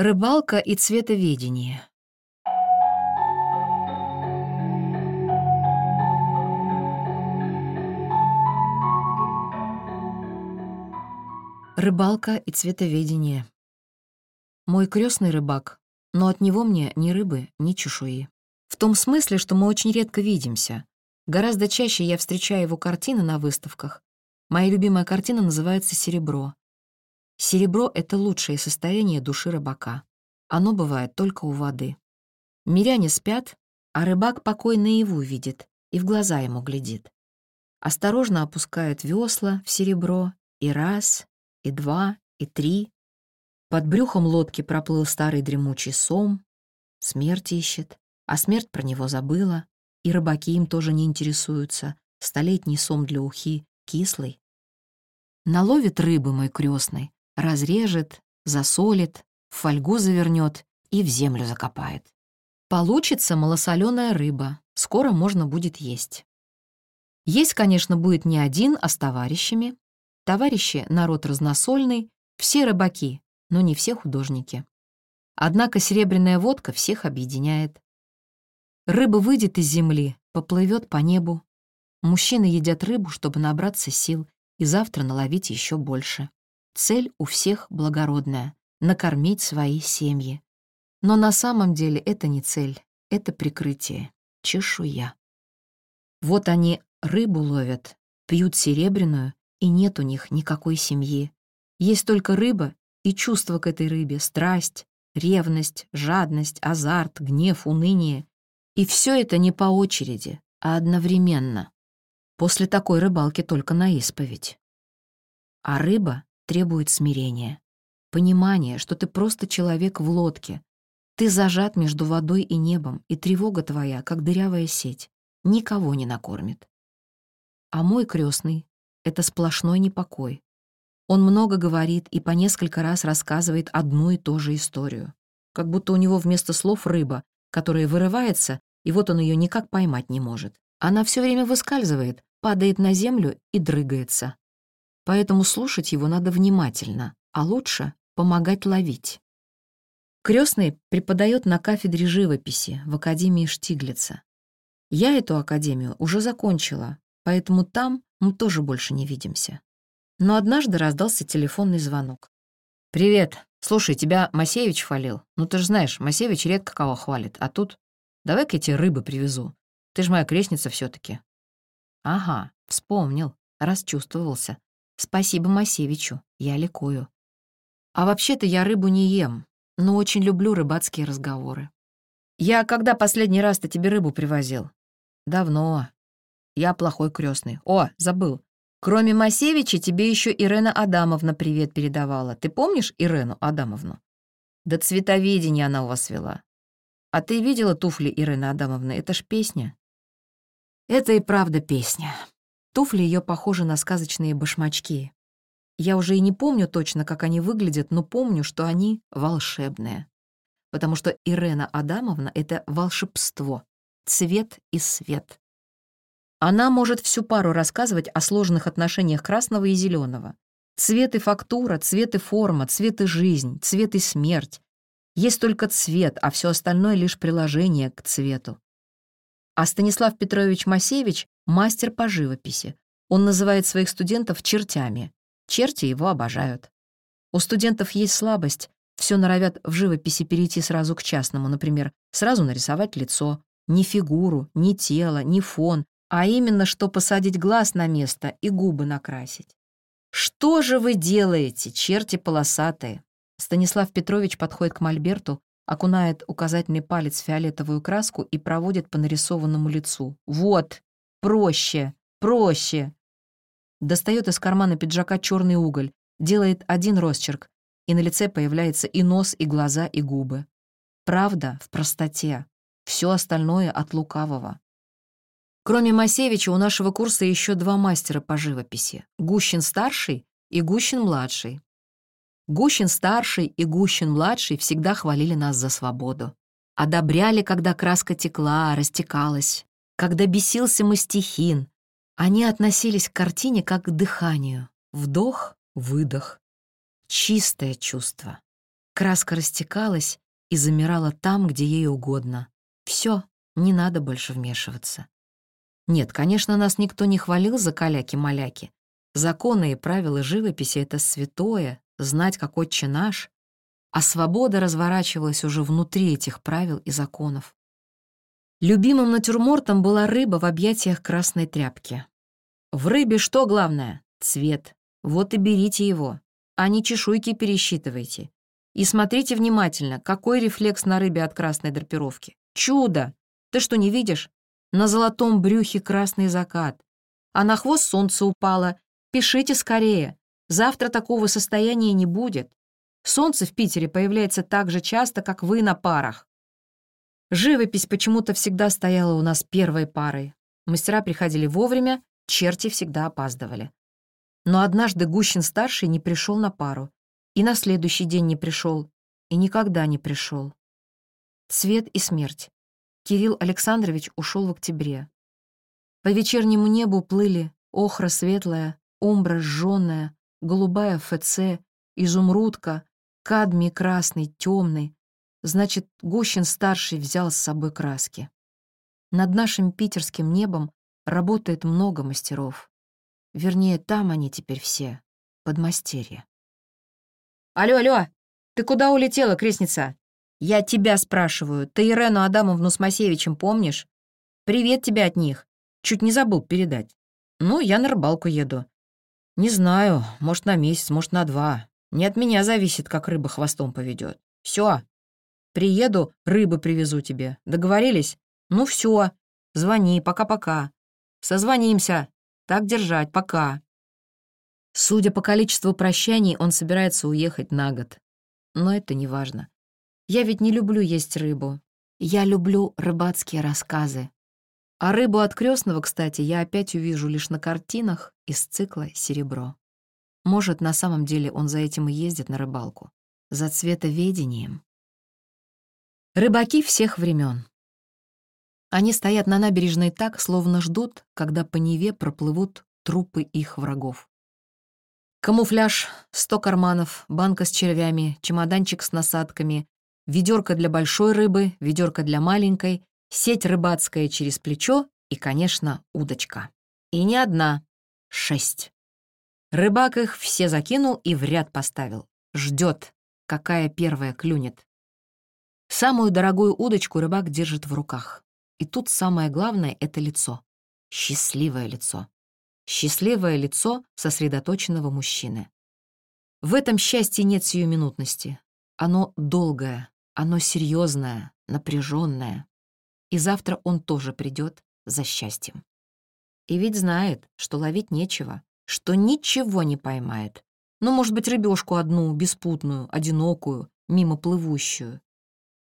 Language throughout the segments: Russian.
Рыбалка и цветоведение. Рыбалка и цветоведение. Мой крестный рыбак, но от него мне ни рыбы, ни чешуи. В том смысле, что мы очень редко видимся. Гораздо чаще я встречаю его картины на выставках. Моя любимая картина называется «Серебро». Серебро — это лучшее состояние души рыбака. Оно бывает только у воды. Миряне спят, а рыбак покой наяву видит и в глаза ему глядит. Осторожно опускает весла в серебро и раз, и два, и три. Под брюхом лодки проплыл старый дремучий сом. Смерть ищет, а смерть про него забыла, и рыбаки им тоже не интересуются. Столетний сом для ухи, кислый. Наловит рыбы мой крестный, разрежет, засолит, в фольгу завернет и в землю закопает. Получится малосоленая рыба, скоро можно будет есть. Есть, конечно, будет не один, а с товарищами. Товарищи — народ разносольный, все рыбаки, но не все художники. Однако серебряная водка всех объединяет. Рыба выйдет из земли, поплывет по небу. Мужчины едят рыбу, чтобы набраться сил и завтра наловить еще больше. Цель у всех благородная — накормить свои семьи. Но на самом деле это не цель, это прикрытие, чешуя. Вот они рыбу ловят, пьют серебряную, и нет у них никакой семьи. Есть только рыба и чувство к этой рыбе, страсть, ревность, жадность, азарт, гнев, уныние. И все это не по очереди, а одновременно. После такой рыбалки только на исповедь. А рыба требует смирения. Понимание, что ты просто человек в лодке. Ты зажат между водой и небом, и тревога твоя, как дырявая сеть, никого не накормит. А мой крестный — это сплошной непокой. Он много говорит и по несколько раз рассказывает одну и ту же историю. Как будто у него вместо слов рыба, которая вырывается, и вот он ее никак поймать не может. Она все время выскальзывает, падает на землю и дрыгается поэтому слушать его надо внимательно, а лучше помогать ловить. Крестный преподает на кафедре живописи в Академии Штиглица. Я эту академию уже закончила, поэтому там мы тоже больше не видимся. Но однажды раздался телефонный звонок. «Привет. Слушай, тебя Масеевич хвалил. Ну ты же знаешь, Масеевич редко кого хвалит, а тут... Давай-ка я тебе рыбы привезу. Ты же моя крестница все таки «Ага, вспомнил, расчувствовался. Спасибо Масевичу, я ликую. А вообще-то я рыбу не ем, но очень люблю рыбацкие разговоры. Я когда последний раз-то тебе рыбу привозил? Давно. Я плохой крестный. О, забыл. Кроме Масевича, тебе еще Ирена Адамовна привет передавала. Ты помнишь Ирену Адамовну? Да цветоведение она у вас вела. А ты видела туфли Ирины Адамовны? Это ж песня. Это и правда песня. Туфли ее похожи на сказочные башмачки. Я уже и не помню точно, как они выглядят, но помню, что они волшебные. Потому что Ирена Адамовна — это волшебство, цвет и свет. Она может всю пару рассказывать о сложных отношениях красного и зеленого. Цвет и фактура, цвет и форма, цвет и жизнь, цвет и смерть. Есть только цвет, а все остальное — лишь приложение к цвету. А Станислав Петрович Масевич мастер по живописи. Он называет своих студентов чертями. Черти его обожают. У студентов есть слабость, все норовят в живописи перейти сразу к частному, например, сразу нарисовать лицо, не фигуру, не тело, не фон, а именно, что посадить глаз на место и губы накрасить. «Что же вы делаете, черти полосатые?» Станислав Петрович подходит к Мольберту, окунает указательный палец в фиолетовую краску и проводит по нарисованному лицу. «Вот, Проще, проще. Достает из кармана пиджака черный уголь, делает один росчерк, и на лице появляется и нос, и глаза, и губы. Правда в простоте. Все остальное от лукавого. Кроме Масевича, у нашего курса еще два мастера по живописи. Гущин-старший и Гущин-младший. Гущин-старший и Гущин-младший всегда хвалили нас за свободу. Одобряли, когда краска текла, растекалась когда бесился мастихин. Они относились к картине как к дыханию. Вдох, выдох. Чистое чувство. Краска растекалась и замирала там, где ей угодно. Все, не надо больше вмешиваться. Нет, конечно, нас никто не хвалил за каляки-маляки. Законы и правила живописи — это святое, знать, как отче наш. А свобода разворачивалась уже внутри этих правил и законов. Любимым натюрмортом была рыба в объятиях красной тряпки. В рыбе что главное? Цвет. Вот и берите его, а не чешуйки пересчитывайте. И смотрите внимательно, какой рефлекс на рыбе от красной драпировки. Чудо! Ты что, не видишь? На золотом брюхе красный закат. А на хвост солнце упало. Пишите скорее. Завтра такого состояния не будет. Солнце в Питере появляется так же часто, как вы на парах. Живопись почему-то всегда стояла у нас первой парой. Мастера приходили вовремя, черти всегда опаздывали. Но однажды Гущин-старший не пришел на пару. И на следующий день не пришел, и никогда не пришел. Цвет и смерть. Кирилл Александрович ушел в октябре. По вечернему небу плыли охра светлая, умбра жжёная, голубая ФЦ, изумрудка, кадмий красный, темный. Значит, Гущин-старший взял с собой краски. Над нашим питерским небом работает много мастеров. Вернее, там они теперь все, подмастерья. «Алло, алло! Ты куда улетела, крестница?» «Я тебя спрашиваю. Ты Ирену Адамовну с Масевичем помнишь? Привет тебе от них. Чуть не забыл передать. Ну, я на рыбалку еду. Не знаю, может, на месяц, может, на два. Не от меня зависит, как рыба хвостом поведет. Все. Приеду, рыбы привезу тебе. Договорились? Ну все. Звони, пока-пока. Созвонимся. Так держать, пока. Судя по количеству прощаний, он собирается уехать на год. Но это не важно. Я ведь не люблю есть рыбу. Я люблю рыбацкие рассказы. А рыбу от крестного, кстати, я опять увижу лишь на картинах из цикла «Серебро». Может, на самом деле он за этим и ездит на рыбалку. За цветоведением. Рыбаки всех времен. Они стоят на набережной так, словно ждут, когда по Неве проплывут трупы их врагов. Камуфляж, сто карманов, банка с червями, чемоданчик с насадками, ведерко для большой рыбы, ведерко для маленькой, сеть рыбацкая через плечо и, конечно, удочка. И не одна, шесть. Рыбак их все закинул и в ряд поставил. Ждет, какая первая клюнет. Самую дорогую удочку рыбак держит в руках. И тут самое главное — это лицо. Счастливое лицо. Счастливое лицо сосредоточенного мужчины. В этом счастье нет сиюминутности. Оно долгое, оно серьезное, напряженное. И завтра он тоже придет за счастьем. И ведь знает, что ловить нечего, что ничего не поймает. Ну, может быть, рыбешку одну, беспутную, одинокую, мимо плывущую.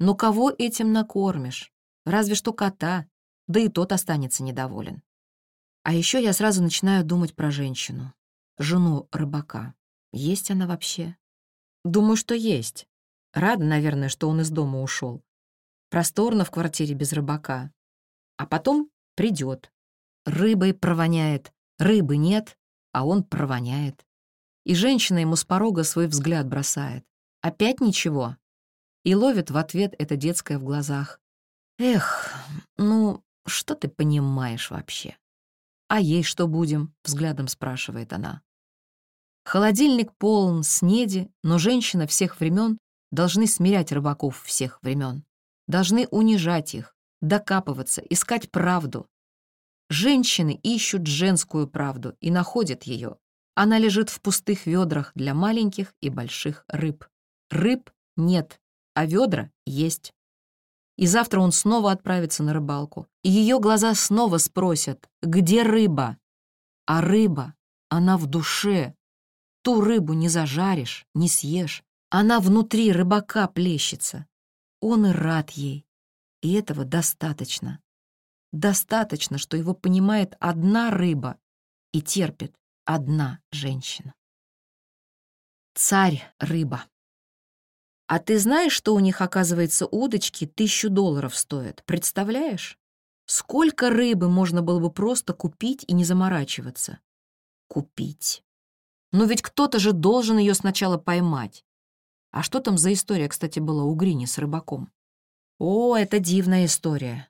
Но кого этим накормишь? Разве что кота, да и тот останется недоволен. А еще я сразу начинаю думать про женщину, жену рыбака. Есть она вообще? Думаю, что есть. Рада, наверное, что он из дома ушел. Просторно в квартире без рыбака. А потом придет. Рыбой провоняет. Рыбы нет, а он провоняет. И женщина ему с порога свой взгляд бросает. Опять ничего. И ловит в ответ это детское в глазах. Эх, ну, что ты понимаешь вообще? «А ей что будем?» — взглядом спрашивает она. Холодильник полон снеди, но женщина всех времен должны смирять рыбаков всех времен, должны унижать их, докапываться, искать правду. Женщины ищут женскую правду и находят ее. Она лежит в пустых ведрах для маленьких и больших рыб. Рыб нет, а ведра есть. И завтра он снова отправится на рыбалку. И ее глаза снова спросят, где рыба? А рыба, она в душе. Ту рыбу не зажаришь, не съешь. Она внутри рыбака плещется. Он и рад ей. И этого достаточно. Достаточно, что его понимает одна рыба и терпит одна женщина. Царь-рыба. А ты знаешь, что у них, оказывается, удочки тысячу долларов стоят? Представляешь? Сколько рыбы можно было бы просто купить и не заморачиваться? Купить. Но ведь кто-то же должен ее сначала поймать. А что там за история, кстати, была у Грини с рыбаком? О, это дивная история.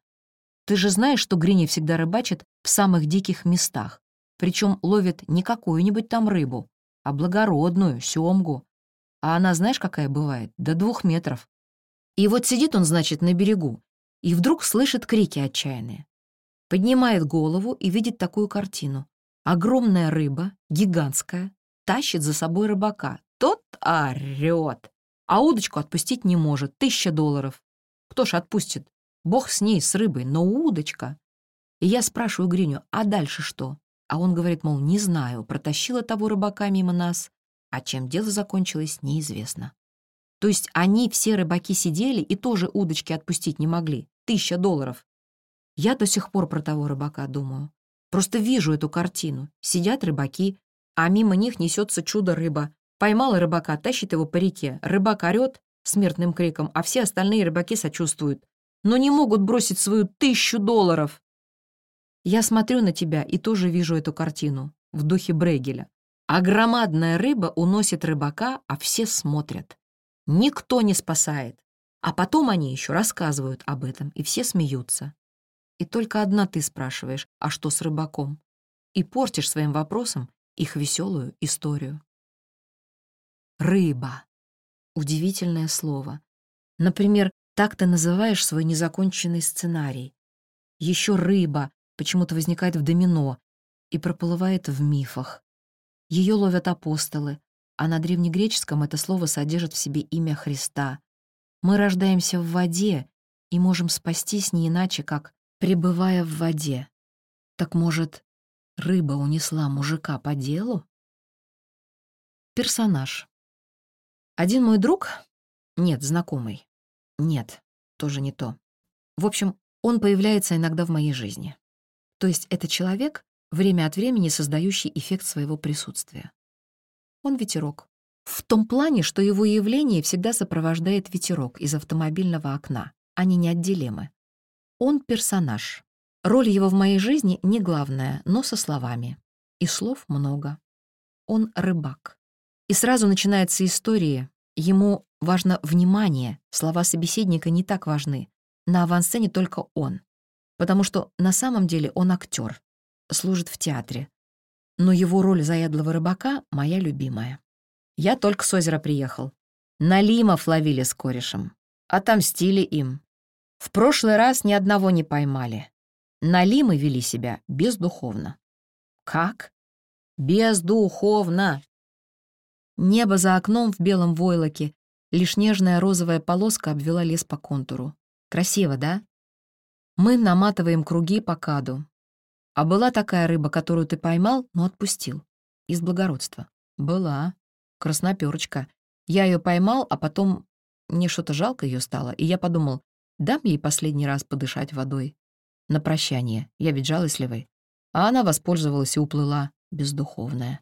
Ты же знаешь, что Грини всегда рыбачит в самых диких местах. Причем ловит не какую-нибудь там рыбу, а благородную, сёмгу. А она знаешь, какая бывает? До двух метров. И вот сидит он, значит, на берегу, и вдруг слышит крики отчаянные. Поднимает голову и видит такую картину. Огромная рыба, гигантская, тащит за собой рыбака. Тот орёт, а удочку отпустить не может. Тысяча долларов. Кто ж отпустит? Бог с ней, с рыбой, но удочка. И я спрашиваю Гриню, а дальше что? А он говорит, мол, не знаю, протащила того рыбака мимо нас, а чем дело закончилось, неизвестно. То есть они, все рыбаки, сидели и тоже удочки отпустить не могли. Тысяча долларов. Я до сих пор про того рыбака думаю. Просто вижу эту картину. Сидят рыбаки, а мимо них несется чудо-рыба. Поймала рыбака, тащит его по реке. Рыбак орёт смертным криком, а все остальные рыбаки сочувствуют. Но не могут бросить свою тысячу долларов. Я смотрю на тебя и тоже вижу эту картину в духе Брейгеля. А громадная рыба уносит рыбака, а все смотрят. Никто не спасает. А потом они еще рассказывают об этом, и все смеются. И только одна ты спрашиваешь, а что с рыбаком? И портишь своим вопросом их веселую историю. Рыба. Удивительное слово. Например, так ты называешь свой незаконченный сценарий. Еще рыба почему-то возникает в домино и проплывает в мифах. Ее ловят апостолы, а на древнегреческом это слово содержит в себе имя Христа. Мы рождаемся в воде и можем спастись не иначе, как пребывая в воде. Так может, рыба унесла мужика по делу? Персонаж. Один мой друг... Нет, знакомый. Нет, тоже не то. В общем, он появляется иногда в моей жизни. То есть это человек, время от времени создающий эффект своего присутствия. Он ветерок. В том плане, что его явление всегда сопровождает ветерок из автомобильного окна. Они неотделимы. Он персонаж. Роль его в моей жизни не главная, но со словами. И слов много. Он рыбак. И сразу начинается история. Ему важно внимание, слова собеседника не так важны. На авансцене только он. Потому что на самом деле он актер, служит в театре. Но его роль заядлого рыбака — моя любимая. Я только с озера приехал. Налимов ловили с корешем. Отомстили им. В прошлый раз ни одного не поймали. Налимы вели себя бездуховно. Как? Бездуховно. Небо за окном в белом войлоке, лишь нежная розовая полоска обвела лес по контуру. Красиво, да? Мы наматываем круги по каду. А была такая рыба, которую ты поймал, но отпустил. Из благородства. Была. Красноперочка. Я ее поймал, а потом мне что-то жалко ее стало, и я подумал, Дам ей последний раз подышать водой. На прощание, я ведь жалостливый. А она воспользовалась и уплыла, бездуховная.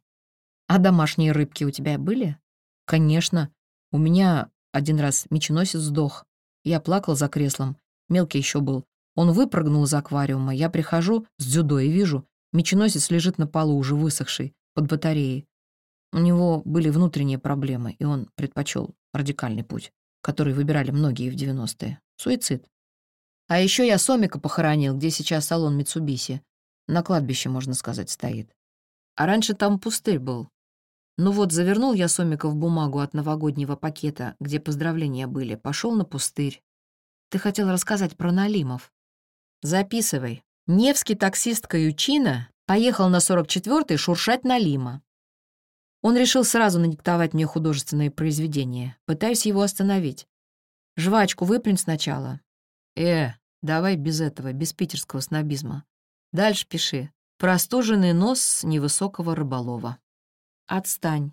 А домашние рыбки у тебя были? Конечно. У меня один раз меченосец сдох. Я плакал за креслом. Мелкий еще был. Он выпрыгнул из аквариума. Я прихожу с дзюдо и вижу, меченосец лежит на полу, уже высохший, под батареей. У него были внутренние проблемы, и он предпочел радикальный путь, который выбирали многие в 90-е. Суицид. А еще я Сомика похоронил, где сейчас салон Митсубиси. На кладбище, можно сказать, стоит. А раньше там пустырь был. Ну вот, завернул я Сомика в бумагу от новогоднего пакета, где поздравления были, пошел на пустырь. Ты хотел рассказать про Налимов. Записывай. Невский таксист Каючина поехал на 44-й шуршать Налима. Он решил сразу надиктовать мне художественное произведение. Пытаюсь его остановить. Жвачку выплюнь сначала. Э, давай без этого, без питерского снобизма. Дальше пиши. Простуженный нос невысокого рыболова. Отстань.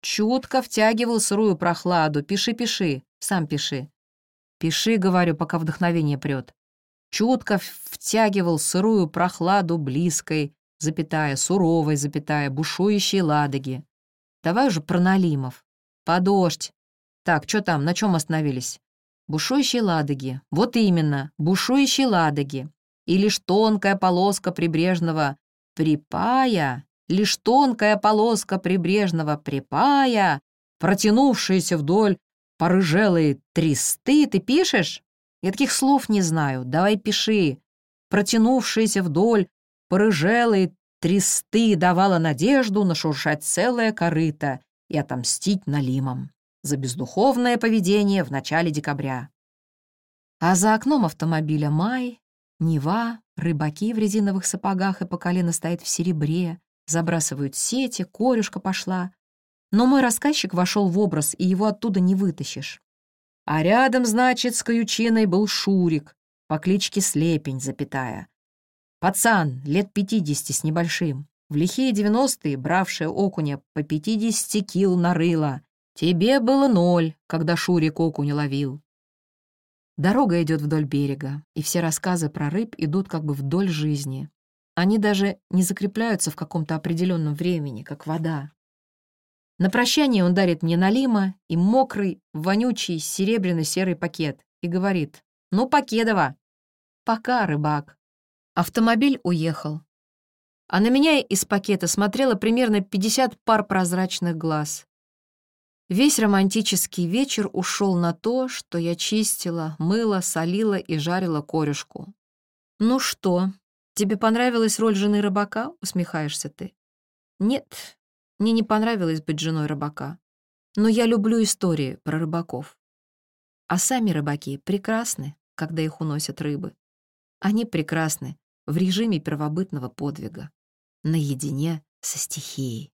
Чутко втягивал сырую прохладу. Пиши, пиши. Сам пиши. Пиши, говорю, пока вдохновение прет. Чутко втягивал сырую прохладу близкой, запятая, суровой, запятая, бушующей ладоги. Давай уже про Налимов. Подождь. Так, что там, на чем остановились? Бушующие ладоги. Вот именно, бушующие ладоги. И лишь тонкая полоска прибрежного припая, лишь тонкая полоска прибрежного припая, протянувшаяся вдоль порыжелые тресты ты пишешь? Я таких слов не знаю, давай пиши. Протянувшиеся вдоль, порыжелые тресты давала надежду нашуршать целое корыто и отомстить налимам за бездуховное поведение в начале декабря. А за окном автомобиля май, Нева, рыбаки в резиновых сапогах и по колено стоят в серебре, забрасывают сети, корюшка пошла. Но мой рассказчик вошел в образ, и его оттуда не вытащишь. А рядом, значит, с каючиной был Шурик, по кличке Слепень, запятая. Пацан, лет пятидесяти с небольшим, в лихие девяностые, бравший окуня по пятидесяти кил нарыло. Тебе было ноль, когда Шурик окуня ловил. Дорога идет вдоль берега, и все рассказы про рыб идут как бы вдоль жизни. Они даже не закрепляются в каком-то определенном времени, как вода. На прощание он дарит мне налима и мокрый, вонючий, серебряно-серый пакет и говорит «Ну, Покедова!» «Пока, рыбак!» Автомобиль уехал. А на меня из пакета смотрело примерно 50 пар прозрачных глаз. Весь романтический вечер ушел на то, что я чистила, мыла, солила и жарила корюшку. «Ну что, тебе понравилась роль жены рыбака?» — усмехаешься ты. «Нет, мне не понравилось быть женой рыбака. Но я люблю истории про рыбаков. А сами рыбаки прекрасны, когда их уносят рыбы. Они прекрасны в режиме первобытного подвига, наедине со стихией.